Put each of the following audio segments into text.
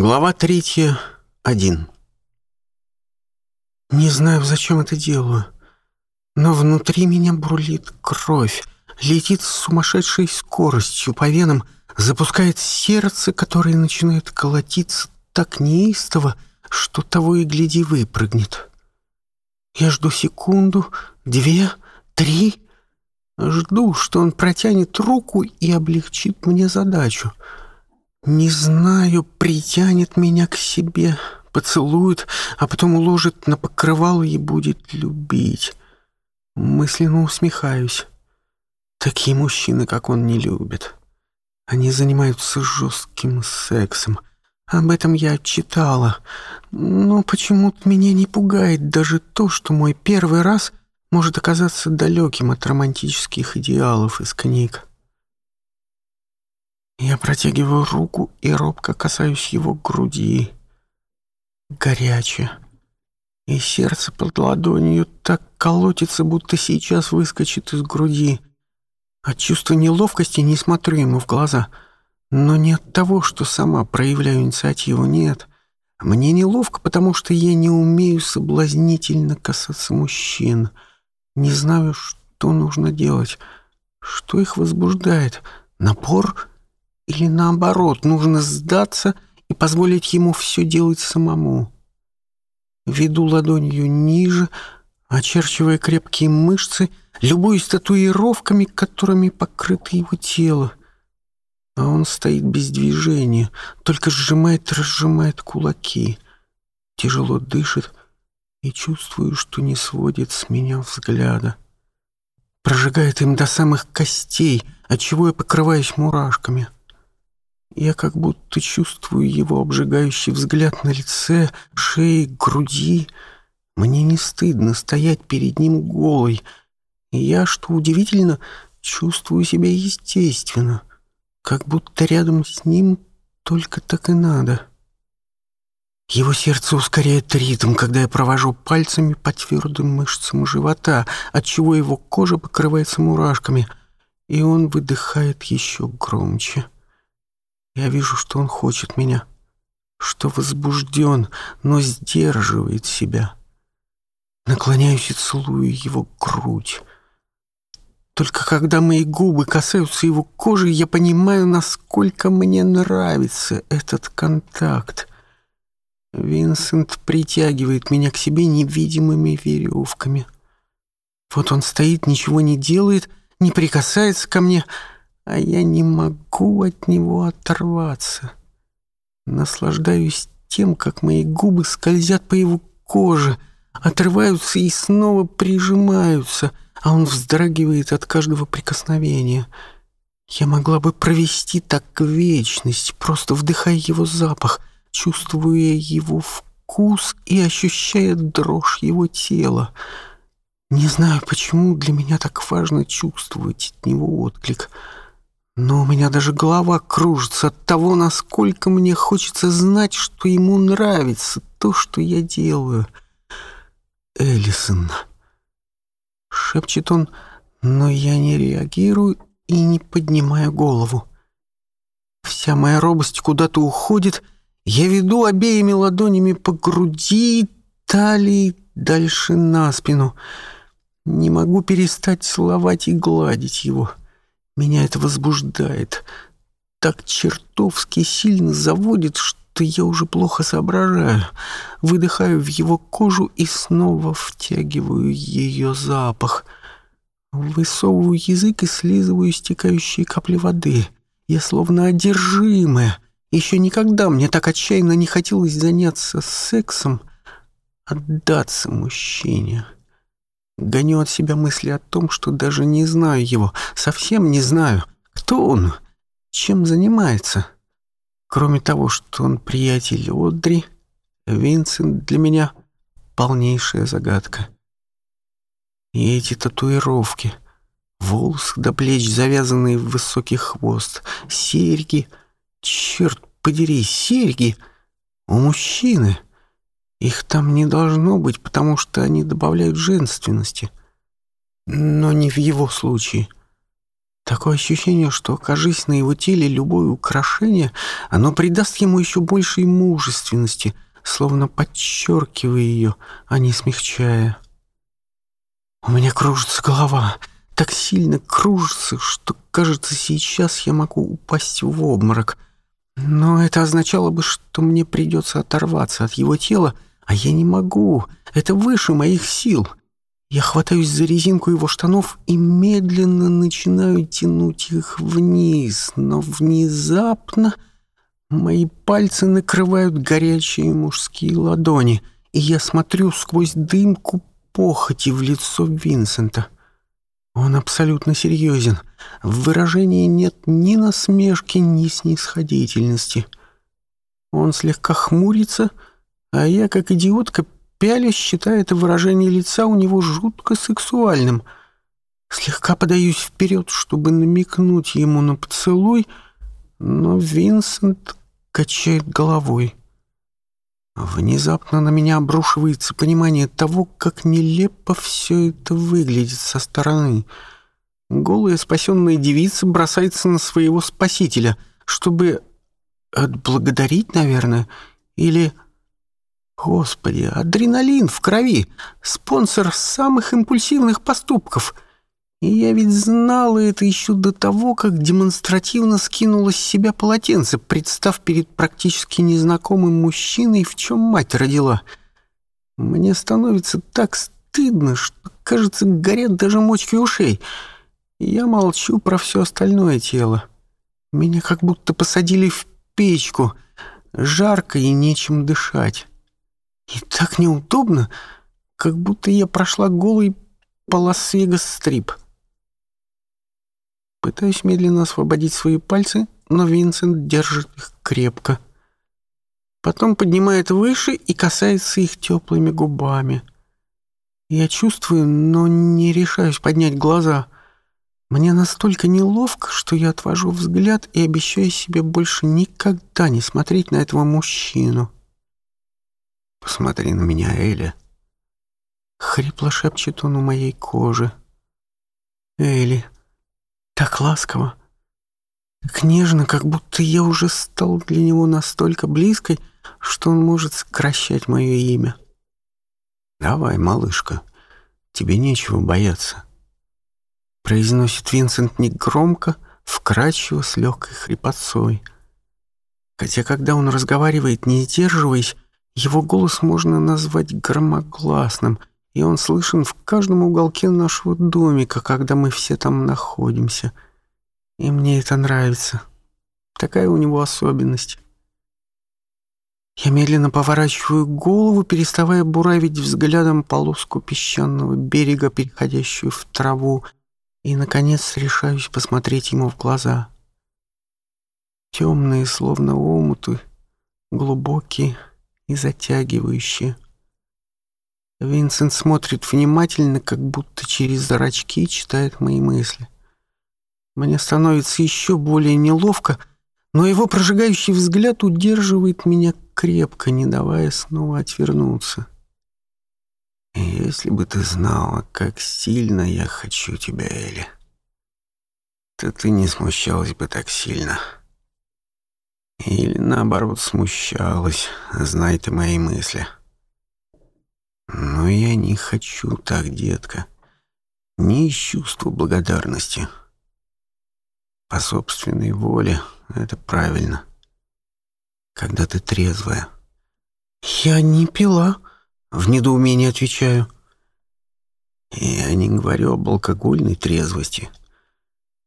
Глава третья, один. Не знаю, зачем это делаю, но внутри меня бурлит кровь, летит с сумасшедшей скоростью по венам, запускает сердце, которое начинает колотиться так неистово, что того и гляди выпрыгнет. Я жду секунду, две, три, жду, что он протянет руку и облегчит мне задачу — не знаю, притянет меня к себе, поцелует, а потом уложит на покрывало и будет любить. Мысленно усмехаюсь. Такие мужчины, как он, не любят. Они занимаются жестким сексом. Об этом я читала. Но почему-то меня не пугает даже то, что мой первый раз может оказаться далеким от романтических идеалов из книг. Я протягиваю руку и робко касаюсь его груди. Горячее. И сердце под ладонью так колотится, будто сейчас выскочит из груди. От чувства неловкости не смотрю ему в глаза. Но не от того, что сама проявляю инициативу, нет. Мне неловко, потому что я не умею соблазнительно касаться мужчин. Не знаю, что нужно делать, что их возбуждает. Напор или наоборот, нужно сдаться и позволить ему все делать самому. Веду ладонью ниже, очерчивая крепкие мышцы, любуюсь татуировками, которыми покрыто его тело. А он стоит без движения, только сжимает и разжимает кулаки. Тяжело дышит и чувствую, что не сводит с меня взгляда. Прожигает им до самых костей, отчего я покрываюсь мурашками. — я как будто чувствую его обжигающий взгляд на лице, шее, груди. Мне не стыдно стоять перед ним голой. И я, что удивительно, чувствую себя естественно, как будто рядом с ним только так и надо. Его сердце ускоряет ритм, когда я провожу пальцами по твердым мышцам живота, отчего его кожа покрывается мурашками, и он выдыхает еще громче. — я вижу, что он хочет меня, что возбужден, но сдерживает себя. Наклоняюсь и целую его грудь. Только когда мои губы касаются его кожи, я понимаю, насколько мне нравится этот контакт. Винсент притягивает меня к себе невидимыми веревками. Вот он стоит, ничего не делает, не прикасается ко мне, а я не могу от него оторваться. Наслаждаюсь тем, как мои губы скользят по его коже, отрываются и снова прижимаются, а он вздрагивает от каждого прикосновения. Я могла бы провести так вечность, просто вдыхая его запах, чувствуя его вкус и ощущая дрожь его тела. Не знаю, почему для меня так важно чувствовать от него отклик — но у меня даже голова кружится от того, насколько мне хочется знать, что ему нравится то, что я делаю. Эллисон. Шепчет он, но я не реагирую и не поднимаю голову. Вся моя робость куда-то уходит. Я веду обеими ладонями по груди, талии, дальше на спину. Не могу перестать целовать и гладить его. — меня это возбуждает. Так чертовски сильно заводит, что я уже плохо соображаю. Выдыхаю в его кожу и снова втягиваю ее запах. Высовываю язык и слизываю стекающие капли воды. Я словно одержимая. Еще никогда мне так отчаянно не хотелось заняться сексом, отдаться мужчине гоню от себя мысли о том, что даже не знаю его, совсем не знаю, кто он, чем занимается. Кроме того, что он приятель Одри, Винсент для меня полнейшая загадка. И эти татуировки, волос до плеч, завязанные в высокий хвост, серьги, черт подери, серьги у мужчины — их там не должно быть, потому что они добавляют женственности. Но не в его случае. Такое ощущение, что, окажись на его теле любое украшение, оно придаст ему еще большей мужественности, словно подчеркивая ее, а не смягчая. У меня кружится голова, так сильно кружится, что, кажется, сейчас я могу упасть в обморок. Но это означало бы, что мне придется оторваться от его тела — а я не могу. Это выше моих сил. Я хватаюсь за резинку его штанов и медленно начинаю тянуть их вниз, но внезапно мои пальцы накрывают горячие мужские ладони, и я смотрю сквозь дымку похоти в лицо Винсента. Он абсолютно серьезен. В выражении нет ни насмешки, ни снисходительности. Он слегка хмурится — а я, как идиотка, пялись, считая это выражение лица у него жутко сексуальным. Слегка подаюсь вперед, чтобы намекнуть ему на поцелуй, но Винсент качает головой. Внезапно на меня обрушивается понимание того, как нелепо все это выглядит со стороны. Голая спасенная девица бросается на своего спасителя, чтобы отблагодарить, наверное, или Господи, адреналин в крови, спонсор самых импульсивных поступков. И я ведь знала это еще до того, как демонстративно скинула с себя полотенце, представ перед практически незнакомым мужчиной, в чем мать родила. Мне становится так стыдно, что, кажется, горят даже мочки ушей. Я молчу про все остальное тело. Меня как будто посадили в печку. Жарко и нечем дышать. И так неудобно, как будто я прошла голый по стрип Пытаюсь медленно освободить свои пальцы, но Винсент держит их крепко. Потом поднимает выше и касается их теплыми губами. Я чувствую, но не решаюсь поднять глаза. Мне настолько неловко, что я отвожу взгляд и обещаю себе больше никогда не смотреть на этого мужчину. Посмотри на меня, Эля. Хрипло шепчет он у моей кожи. Эли, так ласково, так нежно, как будто я уже стал для него настолько близкой, что он может сокращать мое имя. «Давай, малышка, тебе нечего бояться», — произносит Винсент негромко, вкрадчиво с легкой хрипотцой. Хотя, когда он разговаривает, не сдерживаясь, его голос можно назвать громогласным, и он слышен в каждом уголке нашего домика, когда мы все там находимся. И мне это нравится. Такая у него особенность. Я медленно поворачиваю голову, переставая буравить взглядом полоску песчаного берега, переходящую в траву, и, наконец, решаюсь посмотреть ему в глаза. Темные, словно омуты, глубокие — и затягивающе. Винсент смотрит внимательно, как будто через зрачки читает мои мысли. Мне становится еще более неловко, но его прожигающий взгляд удерживает меня крепко, не давая снова отвернуться. «Если бы ты знала, как сильно я хочу тебя, Эли, то ты не смущалась бы так сильно». Или наоборот смущалась, зная ты мои мысли. Но я не хочу так, детка. Не из чувства благодарности. По собственной воле это правильно. Когда ты трезвая. Я не пила, в недоумении отвечаю. Я не говорю об алкогольной трезвости.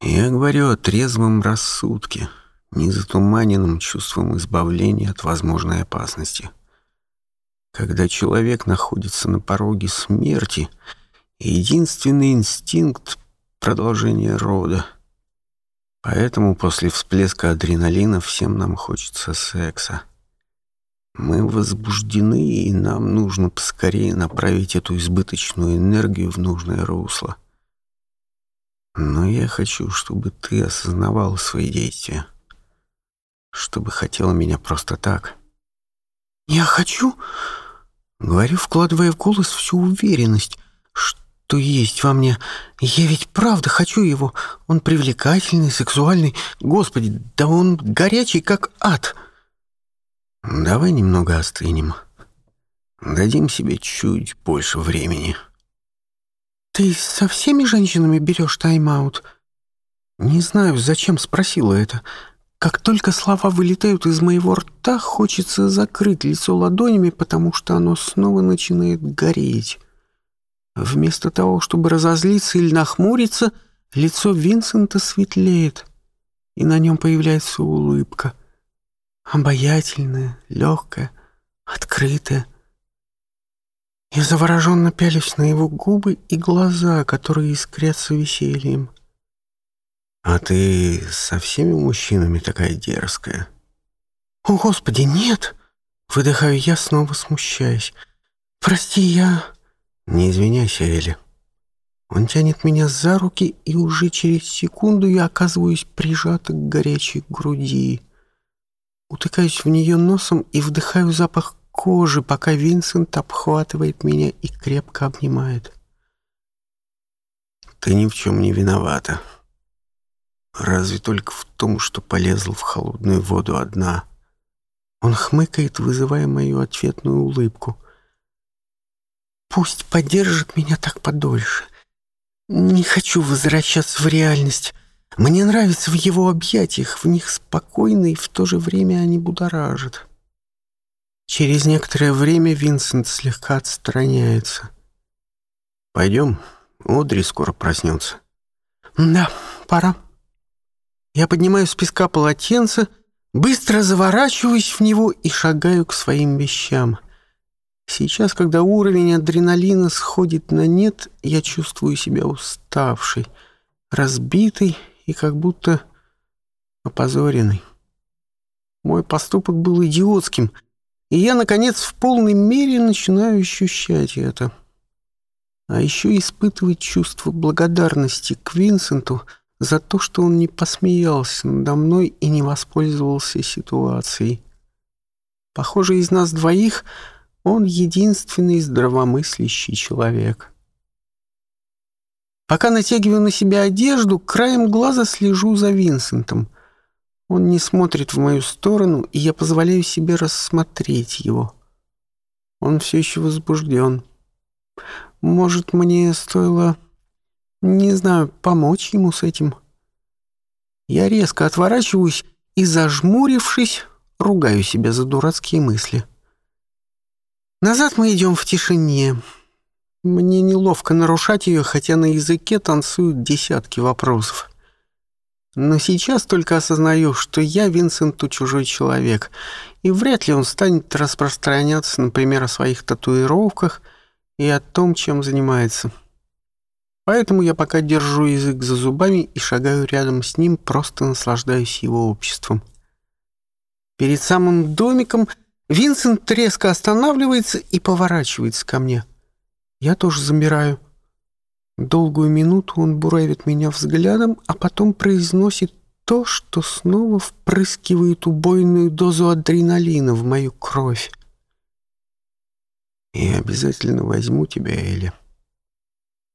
Я говорю о трезвом рассудке. — не затуманенным чувством избавления от возможной опасности. Когда человек находится на пороге смерти, единственный инстинкт — продолжение рода. Поэтому после всплеска адреналина всем нам хочется секса. Мы возбуждены, и нам нужно поскорее направить эту избыточную энергию в нужное русло. Но я хочу, чтобы ты осознавал свои действия. Чтобы хотела меня просто так. «Я хочу...» Говорю, вкладывая в голос всю уверенность, что есть во мне. Я ведь правда хочу его. Он привлекательный, сексуальный. Господи, да он горячий, как ад. Давай немного остынем. Дадим себе чуть больше времени. Ты со всеми женщинами берешь тайм-аут? Не знаю, зачем спросила это. Как только слова вылетают из моего рта, хочется закрыть лицо ладонями, потому что оно снова начинает гореть. Вместо того, чтобы разозлиться или нахмуриться, лицо Винсента светлеет, и на нем появляется улыбка. Обаятельная, легкая, открытая. Я завороженно пялюсь на его губы и глаза, которые искрятся весельем а ты со всеми мужчинами такая дерзкая?» «О, Господи, нет!» — выдыхаю я, снова смущаясь. «Прости, я...» «Не извиняйся, Эли». Он тянет меня за руки, и уже через секунду я оказываюсь прижата к горячей груди. Утыкаюсь в нее носом и вдыхаю запах кожи, пока Винсент обхватывает меня и крепко обнимает. «Ты ни в чем не виновата», разве только в том, что полезла в холодную воду одна. Он хмыкает, вызывая мою ответную улыбку. «Пусть поддержит меня так подольше. Не хочу возвращаться в реальность. Мне нравится в его объятиях, в них спокойно и в то же время они будоражат». Через некоторое время Винсент слегка отстраняется. «Пойдем, Одри скоро проснется». «Да, пора». Я поднимаю с песка полотенце, быстро заворачиваюсь в него и шагаю к своим вещам. Сейчас, когда уровень адреналина сходит на нет, я чувствую себя уставшей, разбитой и как будто опозоренной. Мой поступок был идиотским, и я, наконец, в полной мере начинаю ощущать это. А еще испытывать чувство благодарности к Винсенту — за то, что он не посмеялся надо мной и не воспользовался ситуацией. Похоже, из нас двоих он единственный здравомыслящий человек. Пока натягиваю на себя одежду, краем глаза слежу за Винсентом. Он не смотрит в мою сторону, и я позволяю себе рассмотреть его. Он все еще возбужден. Может, мне стоило... Не знаю, помочь ему с этим». Я резко отворачиваюсь и, зажмурившись, ругаю себя за дурацкие мысли. Назад мы идем в тишине. Мне неловко нарушать ее, хотя на языке танцуют десятки вопросов. Но сейчас только осознаю, что я Винсенту чужой человек, и вряд ли он станет распространяться, например, о своих татуировках и о том, чем занимается. Поэтому я пока держу язык за зубами и шагаю рядом с ним, просто наслаждаюсь его обществом. Перед самым домиком Винсент резко останавливается и поворачивается ко мне. Я тоже замираю. Долгую минуту он буравит меня взглядом, а потом произносит то, что снова впрыскивает убойную дозу адреналина в мою кровь. «Я обязательно возьму тебя, Эля».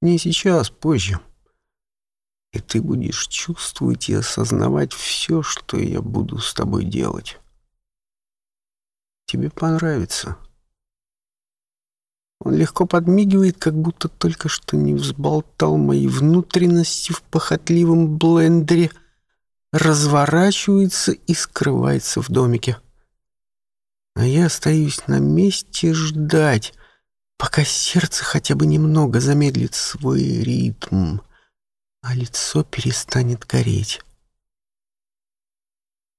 Не сейчас, позже. И ты будешь чувствовать и осознавать все, что я буду с тобой делать. Тебе понравится. Он легко подмигивает, как будто только что не взболтал мои внутренности в похотливом блендере, разворачивается и скрывается в домике. А я остаюсь на месте ждать — пока сердце хотя бы немного замедлит свой ритм, а лицо перестанет гореть.